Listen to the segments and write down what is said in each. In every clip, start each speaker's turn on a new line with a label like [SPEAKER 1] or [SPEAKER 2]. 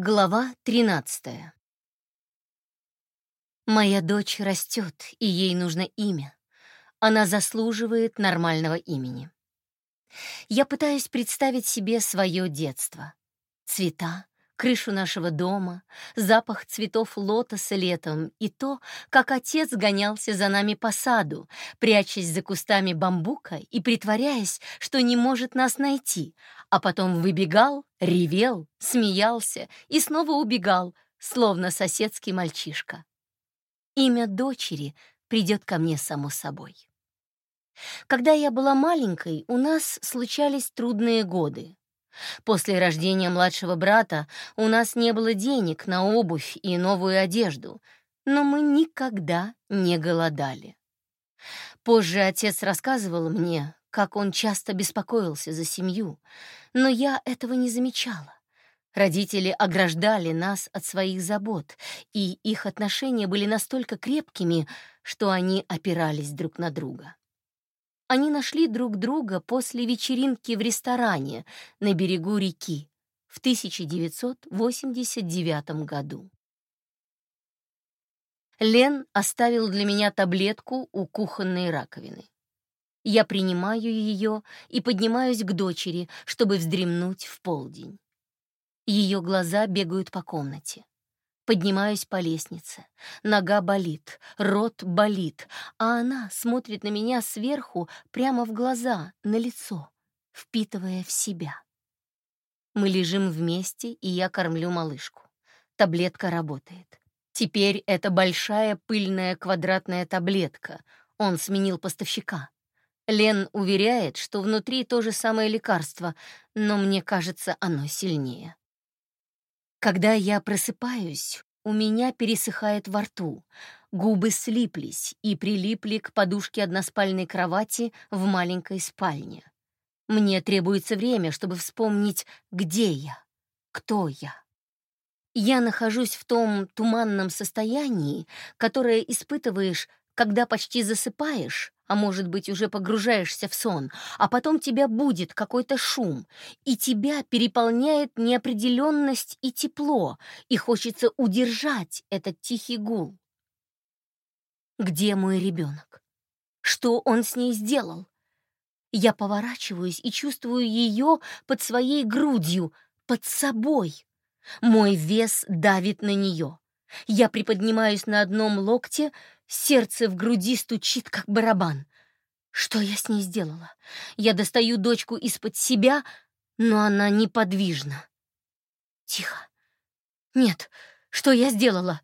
[SPEAKER 1] Глава 13 Моя дочь растет, и ей нужно имя. Она заслуживает нормального имени. Я пытаюсь представить себе свое детство. Цвета, крышу нашего дома, запах цветов лотоса летом и то, как отец гонялся за нами по саду, прячась за кустами бамбука и притворяясь, что не может нас найти, а потом выбегал, ревел, смеялся и снова убегал, словно соседский мальчишка. Имя дочери придет ко мне само собой. Когда я была маленькой, у нас случались трудные годы. После рождения младшего брата у нас не было денег на обувь и новую одежду, но мы никогда не голодали. Позже отец рассказывал мне, как он часто беспокоился за семью, но я этого не замечала. Родители ограждали нас от своих забот, и их отношения были настолько крепкими, что они опирались друг на друга. Они нашли друг друга после вечеринки в ресторане на берегу реки в 1989 году. Лен оставил для меня таблетку у кухонной раковины. Я принимаю ее и поднимаюсь к дочери, чтобы вздремнуть в полдень. Ее глаза бегают по комнате. Поднимаюсь по лестнице. Нога болит, рот болит, а она смотрит на меня сверху прямо в глаза, на лицо, впитывая в себя. Мы лежим вместе, и я кормлю малышку. Таблетка работает. Теперь это большая пыльная квадратная таблетка. Он сменил поставщика. Лен уверяет, что внутри то же самое лекарство, но мне кажется, оно сильнее. Когда я просыпаюсь, у меня пересыхает во рту, губы слиплись и прилипли к подушке односпальной кровати в маленькой спальне. Мне требуется время, чтобы вспомнить, где я, кто я. Я нахожусь в том туманном состоянии, которое испытываешь, когда почти засыпаешь, а может быть, уже погружаешься в сон, а потом тебя будет какой-то шум, и тебя переполняет неопределенность и тепло, и хочется удержать этот тихий гул. Где мой ребенок? Что он с ней сделал? Я поворачиваюсь и чувствую ее под своей грудью, под собой. Мой вес давит на нее. Я приподнимаюсь на одном локте, сердце в груди стучит, как барабан. Что я с ней сделала? Я достаю дочку из-под себя, но она неподвижна. Тихо. Нет, что я сделала?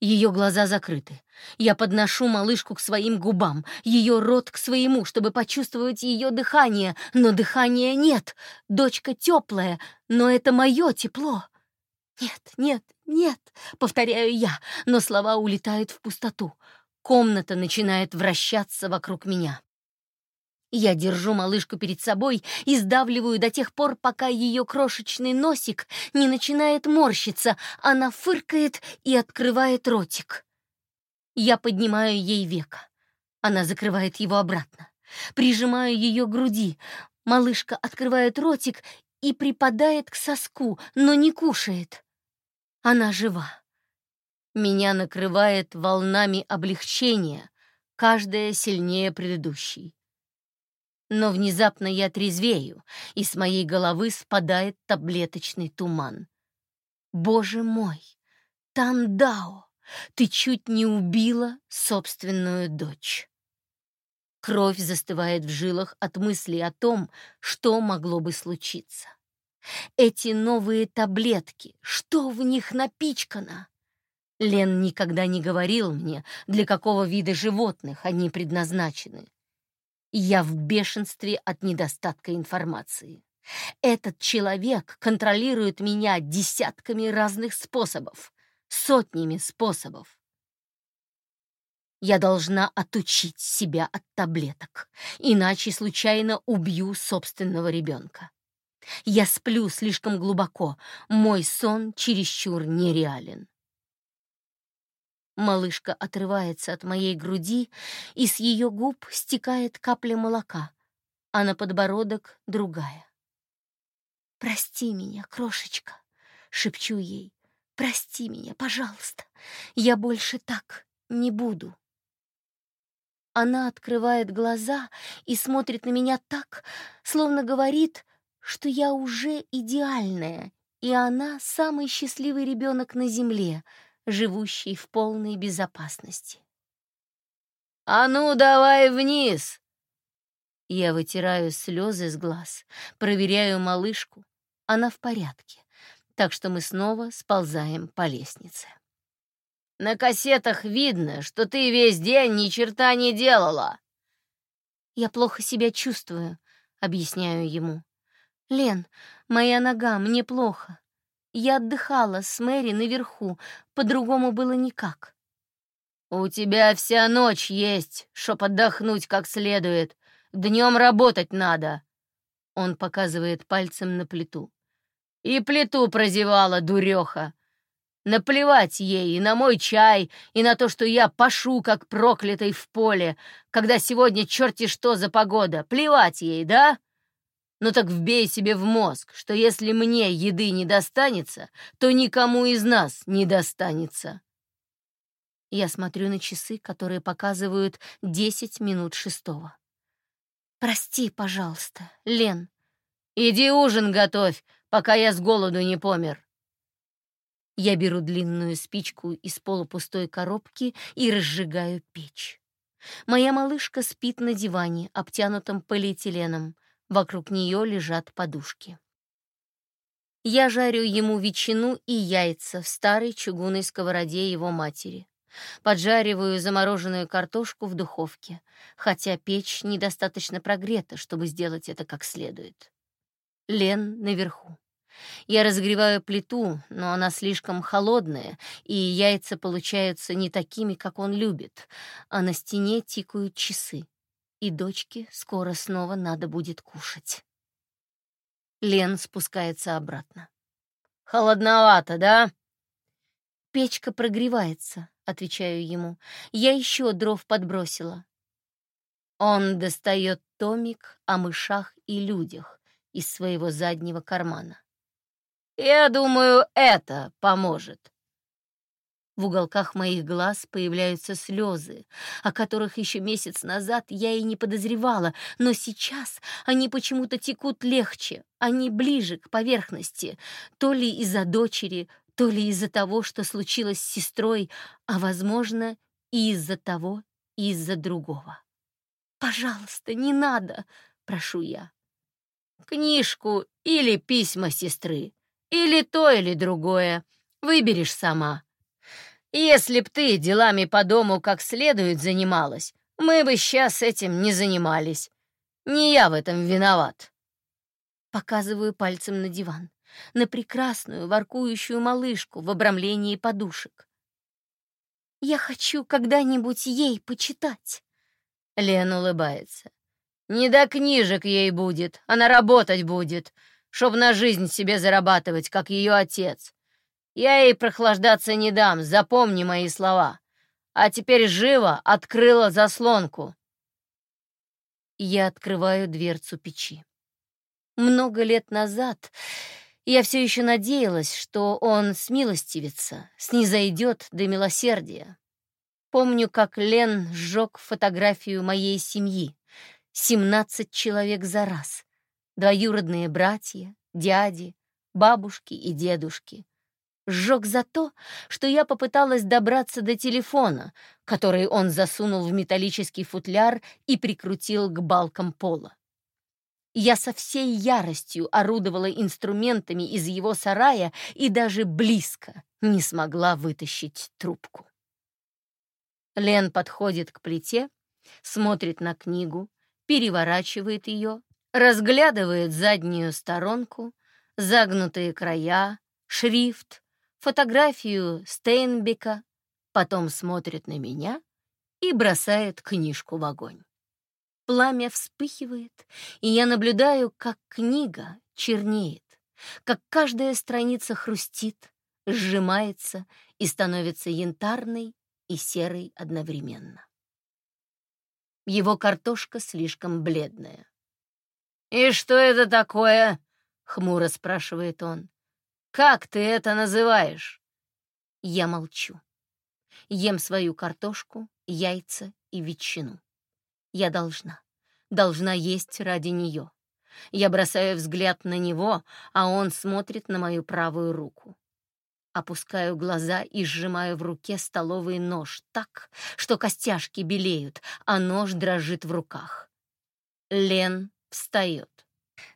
[SPEAKER 1] Ее глаза закрыты. Я подношу малышку к своим губам, ее рот к своему, чтобы почувствовать ее дыхание, но дыхания нет. Дочка теплая, но это мое тепло. «Нет, нет, нет», — повторяю я, но слова улетают в пустоту. Комната начинает вращаться вокруг меня. Я держу малышку перед собой и сдавливаю до тех пор, пока ее крошечный носик не начинает морщиться, она фыркает и открывает ротик. Я поднимаю ей века. Она закрывает его обратно. Прижимаю ее груди. Малышка открывает ротик и припадает к соску, но не кушает. Она жива. Меня накрывает волнами облегчения, каждая сильнее предыдущей. Но внезапно я трезвею, и с моей головы спадает таблеточный туман. Боже мой, Тандао, ты чуть не убила собственную дочь. Кровь застывает в жилах от мысли о том, что могло бы случиться. Эти новые таблетки, что в них напичкано? Лен никогда не говорил мне, для какого вида животных они предназначены. Я в бешенстве от недостатка информации. Этот человек контролирует меня десятками разных способов, сотнями способов. Я должна отучить себя от таблеток, иначе случайно убью собственного ребенка. Я сплю слишком глубоко, мой сон чересчур нереален. Малышка отрывается от моей груди, и с ее губ стекает капля молока, а на подбородок другая. «Прости меня, крошечка», — шепчу ей. «Прости меня, пожалуйста, я больше так не буду». Она открывает глаза и смотрит на меня так, словно говорит, что я уже идеальная, и она самый счастливый ребенок на земле, живущий в полной безопасности. «А ну, давай вниз!» Я вытираю слезы с глаз, проверяю малышку. Она в порядке, так что мы снова сползаем по лестнице. На кассетах видно, что ты весь день ни черта не делала. Я плохо себя чувствую, объясняю ему. Лен, моя нога, мне плохо. Я отдыхала с Мэри наверху, по-другому было никак. У тебя вся ночь есть, чтоб отдохнуть как следует. Днем работать надо. Он показывает пальцем на плиту. И плиту прозевала, дуреха. Наплевать ей и на мой чай, и на то, что я пашу, как проклятый в поле, когда сегодня черти что за погода. Плевать ей, да? Ну так вбей себе в мозг, что если мне еды не достанется, то никому из нас не достанется. Я смотрю на часы, которые показывают десять минут шестого. «Прости, пожалуйста, Лен». «Иди ужин готовь, пока я с голоду не помер». Я беру длинную спичку из полупустой коробки и разжигаю печь. Моя малышка спит на диване, обтянутом полиэтиленом. Вокруг нее лежат подушки. Я жарю ему ветчину и яйца в старой чугунной сковороде его матери. Поджариваю замороженную картошку в духовке, хотя печь недостаточно прогрета, чтобы сделать это как следует. Лен наверху. Я разогреваю плиту, но она слишком холодная, и яйца получаются не такими, как он любит, а на стене тикают часы, и дочке скоро снова надо будет кушать. Лен спускается обратно. «Холодновато, да?» «Печка прогревается», — отвечаю ему. «Я еще дров подбросила». Он достает томик о мышах и людях из своего заднего кармана. Я думаю, это поможет. В уголках моих глаз появляются слезы, о которых еще месяц назад я и не подозревала, но сейчас они почему-то текут легче, они ближе к поверхности, то ли из-за дочери, то ли из-за того, что случилось с сестрой, а, возможно, и из-за того, и из-за другого. «Пожалуйста, не надо!» — прошу я. «Книжку или письма сестры», или то, или другое. Выберешь сама. Если б ты делами по дому как следует занималась, мы бы сейчас этим не занимались. Не я в этом виноват. Показываю пальцем на диван, на прекрасную воркующую малышку в обрамлении подушек. Я хочу когда-нибудь ей почитать. Лен улыбается. Не до книжек ей будет, она работать будет чтоб на жизнь себе зарабатывать, как ее отец. Я ей прохлаждаться не дам, запомни мои слова. А теперь живо открыла заслонку. Я открываю дверцу печи. Много лет назад я все еще надеялась, что он смилостивится, снизойдет до милосердия. Помню, как Лен сжег фотографию моей семьи. Семнадцать человек за раз двоюродные братья, дяди, бабушки и дедушки. Сжег за то, что я попыталась добраться до телефона, который он засунул в металлический футляр и прикрутил к балкам пола. Я со всей яростью орудовала инструментами из его сарая и даже близко не смогла вытащить трубку. Лен подходит к плите, смотрит на книгу, переворачивает ее разглядывает заднюю сторонку, загнутые края, шрифт, фотографию Стейнбека, потом смотрит на меня и бросает книжку в огонь. Пламя вспыхивает, и я наблюдаю, как книга чернеет, как каждая страница хрустит, сжимается и становится янтарной и серой одновременно. Его картошка слишком бледная. «И что это такое?» — хмуро спрашивает он. Как ты это называешь?» Я молчу. Ем свою картошку, яйца и ветчину. Я должна, должна есть ради нее. Я бросаю взгляд на него, а он смотрит на мою правую руку. Опускаю глаза и сжимаю в руке столовый нож так, что костяшки белеют, а нож дрожит в руках. Лен встает.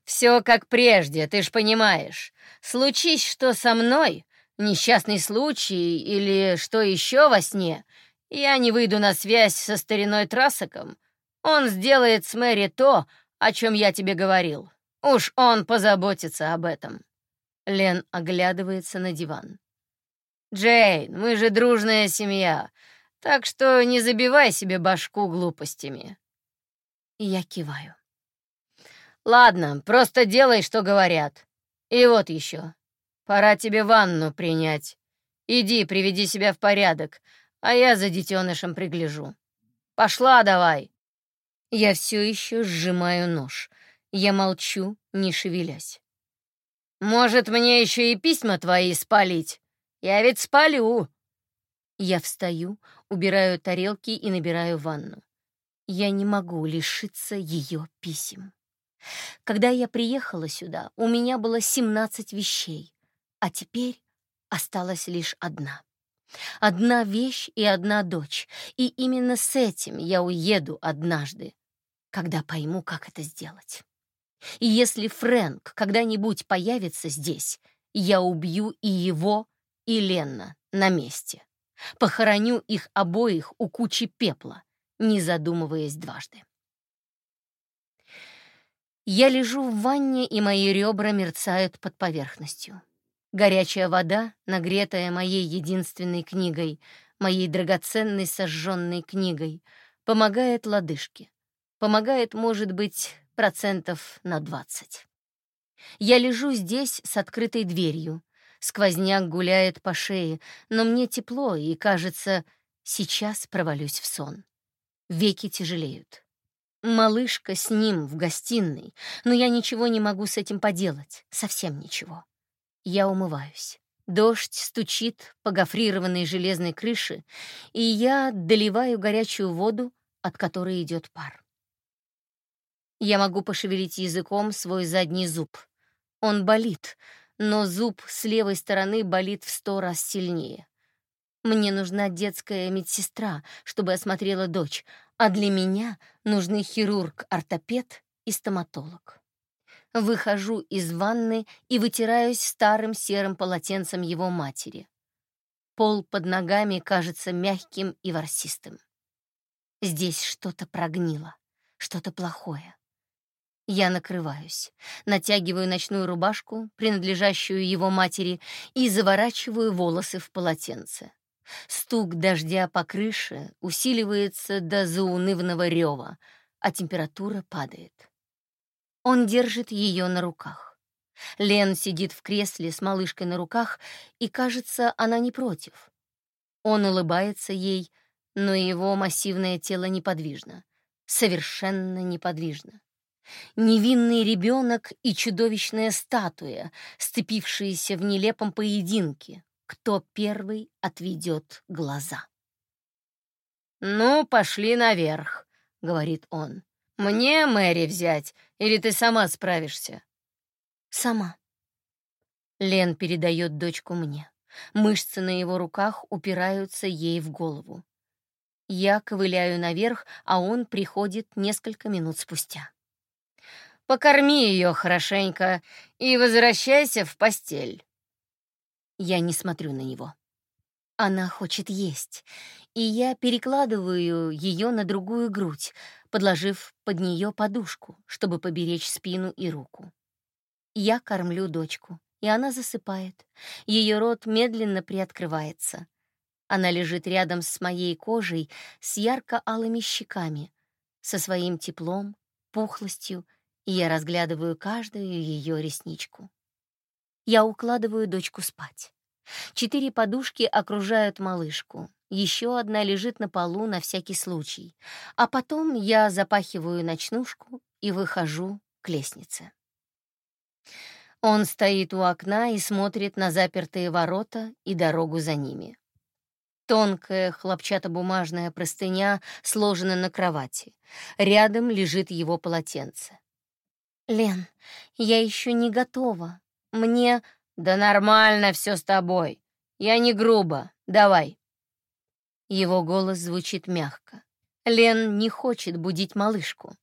[SPEAKER 1] «Все как прежде, ты ж понимаешь. Случись что со мной, несчастный случай или что еще во сне, я не выйду на связь со стариной Трасоком. Он сделает с Мэри то, о чем я тебе говорил. Уж он позаботится об этом». Лен оглядывается на диван. «Джейн, мы же дружная семья, так что не забивай себе башку глупостями». Я киваю. «Ладно, просто делай, что говорят. И вот еще. Пора тебе ванну принять. Иди, приведи себя в порядок, а я за детенышем пригляжу. Пошла давай!» Я все еще сжимаю нож. Я молчу, не шевелясь. «Может, мне еще и письма твои спалить? Я ведь спалю!» Я встаю, убираю тарелки и набираю ванну. Я не могу лишиться ее писем. Когда я приехала сюда, у меня было 17 вещей, а теперь осталась лишь одна. Одна вещь и одна дочь, и именно с этим я уеду однажды, когда пойму, как это сделать. И если Фрэнк когда-нибудь появится здесь, я убью и его, и Ленна на месте. Похороню их обоих у кучи пепла, не задумываясь дважды. Я лежу в ванне, и мои ребра мерцают под поверхностью. Горячая вода, нагретая моей единственной книгой, моей драгоценной сожженной книгой, помогает лодыжке. Помогает, может быть, процентов на двадцать. Я лежу здесь с открытой дверью, Сквозняк гуляет по шее, но мне тепло, и, кажется, сейчас провалюсь в сон. Веки тяжелеют. Малышка с ним в гостиной, но я ничего не могу с этим поделать, совсем ничего. Я умываюсь. Дождь стучит по гофрированной железной крыше, и я доливаю горячую воду, от которой идет пар. Я могу пошевелить языком свой задний зуб. Он болит, но зуб с левой стороны болит в сто раз сильнее. Мне нужна детская медсестра, чтобы осмотрела дочь, а для меня нужны хирург-ортопед и стоматолог. Выхожу из ванны и вытираюсь старым серым полотенцем его матери. Пол под ногами кажется мягким и ворсистым. Здесь что-то прогнило, что-то плохое. Я накрываюсь, натягиваю ночную рубашку, принадлежащую его матери, и заворачиваю волосы в полотенце. Стук дождя по крыше усиливается до заунывного рева, а температура падает. Он держит ее на руках. Лен сидит в кресле с малышкой на руках, и, кажется, она не против. Он улыбается ей, но его массивное тело неподвижно, совершенно неподвижно невинный ребенок и чудовищная статуя, сцепившиеся в нелепом поединке, кто первый отведет глаза. «Ну, пошли наверх», — говорит он. «Мне Мэри взять, или ты сама справишься?» «Сама». Лен передает дочку мне. Мышцы на его руках упираются ей в голову. Я ковыляю наверх, а он приходит несколько минут спустя. Покорми ее хорошенько и возвращайся в постель. Я не смотрю на него. Она хочет есть, и я перекладываю ее на другую грудь, подложив под нее подушку, чтобы поберечь спину и руку. Я кормлю дочку, и она засыпает. Ее рот медленно приоткрывается. Она лежит рядом с моей кожей с ярко-алыми щеками, со своим теплом, пухлостью и я разглядываю каждую ее ресничку. Я укладываю дочку спать. Четыре подушки окружают малышку. Еще одна лежит на полу на всякий случай. А потом я запахиваю ночнушку и выхожу к лестнице. Он стоит у окна и смотрит на запертые ворота и дорогу за ними. Тонкая хлопчатобумажная простыня сложена на кровати. Рядом лежит его полотенце. «Лен, я еще не готова. Мне...» «Да нормально все с тобой. Я не грубо. Давай». Его голос звучит мягко. Лен не хочет будить малышку.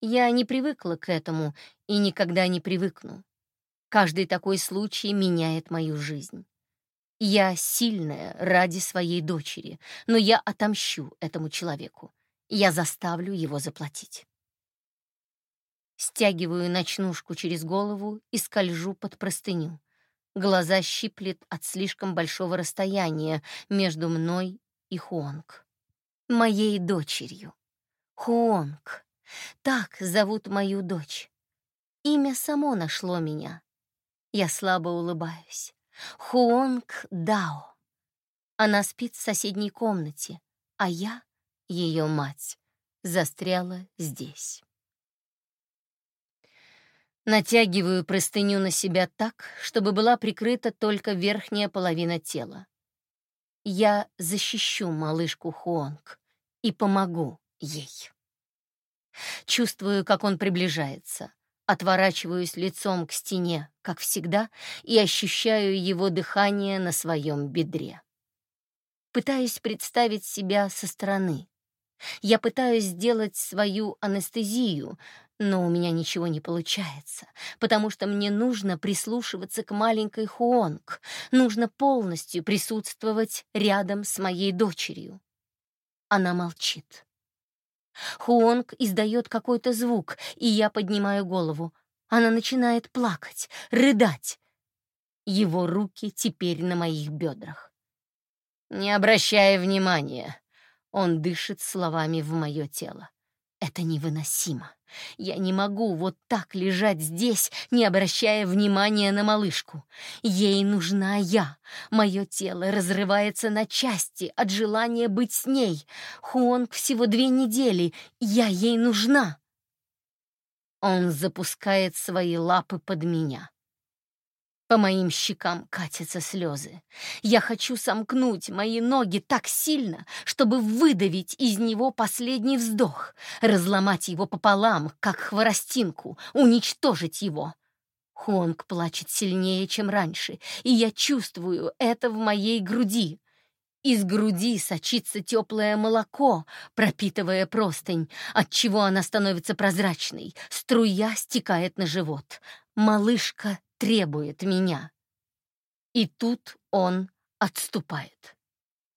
[SPEAKER 1] Я не привыкла к этому и никогда не привыкну. Каждый такой случай меняет мою жизнь. Я сильная ради своей дочери, но я отомщу этому человеку. Я заставлю его заплатить. Стягиваю ночнушку через голову и скольжу под простыню. Глаза щиплет от слишком большого расстояния между мной и Хуонг. Моей дочерью. Хуонг. Так зовут мою дочь. Имя само нашло меня. Я слабо улыбаюсь. Хуонг Дао. Она спит в соседней комнате, а я, ее мать, застряла здесь. Натягиваю простыню на себя так, чтобы была прикрыта только верхняя половина тела. Я защищу малышку Хуонг и помогу ей. Чувствую, как он приближается. Отворачиваюсь лицом к стене, как всегда, и ощущаю его дыхание на своем бедре. Пытаюсь представить себя со стороны. Я пытаюсь сделать свою анестезию, но у меня ничего не получается, потому что мне нужно прислушиваться к маленькой Хуонг, нужно полностью присутствовать рядом с моей дочерью. Она молчит. Хуонг издает какой-то звук, и я поднимаю голову. Она начинает плакать, рыдать. Его руки теперь на моих бедрах. Не обращая внимания, он дышит словами в мое тело. Это невыносимо. Я не могу вот так лежать здесь, не обращая внимания на малышку. Ей нужна я. Мое тело разрывается на части от желания быть с ней. Хуонг всего две недели. Я ей нужна. Он запускает свои лапы под меня. По моим щекам катятся слезы. Я хочу сомкнуть мои ноги так сильно, чтобы выдавить из него последний вздох, разломать его пополам, как хворостинку, уничтожить его. Хонг плачет сильнее, чем раньше, и я чувствую это в моей груди. Из груди сочится теплое молоко, пропитывая простынь, отчего она становится прозрачной. Струя стекает на живот. Малышка требует меня. И тут он отступает.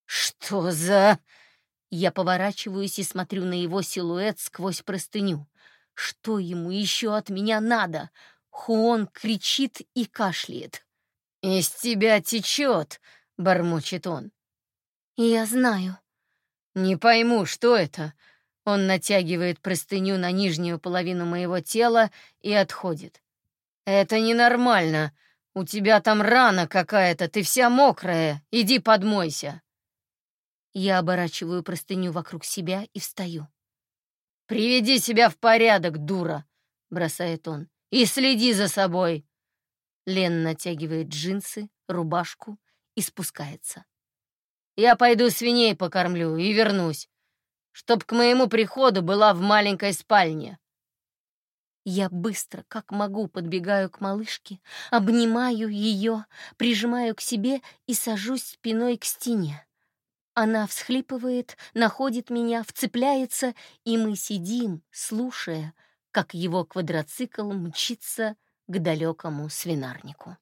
[SPEAKER 1] Что за... Я поворачиваюсь и смотрю на его силуэт сквозь простыню. Что ему еще от меня надо? Хуон кричит и кашляет. «Из тебя течет!» — бормочет он. «Я знаю». «Не пойму, что это?» Он натягивает простыню на нижнюю половину моего тела и отходит. «Это ненормально. У тебя там рана какая-то, ты вся мокрая. Иди подмойся». Я оборачиваю простыню вокруг себя и встаю. «Приведи себя в порядок, дура!» — бросает он. «И следи за собой!» Лен натягивает джинсы, рубашку и спускается. «Я пойду свиней покормлю и вернусь, чтоб к моему приходу была в маленькой спальне. Я быстро, как могу, подбегаю к малышке, обнимаю ее, прижимаю к себе и сажусь спиной к стене. Она всхлипывает, находит меня, вцепляется, и мы сидим, слушая, как его квадроцикл мчится к далекому свинарнику.